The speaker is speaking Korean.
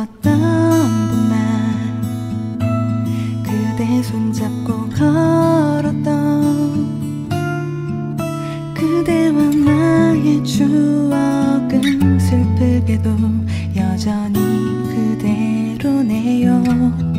예뻤던구나 그대 손잡고 걸었던 그대와 나의 추억은 슬프게도 여전히 그대로네요.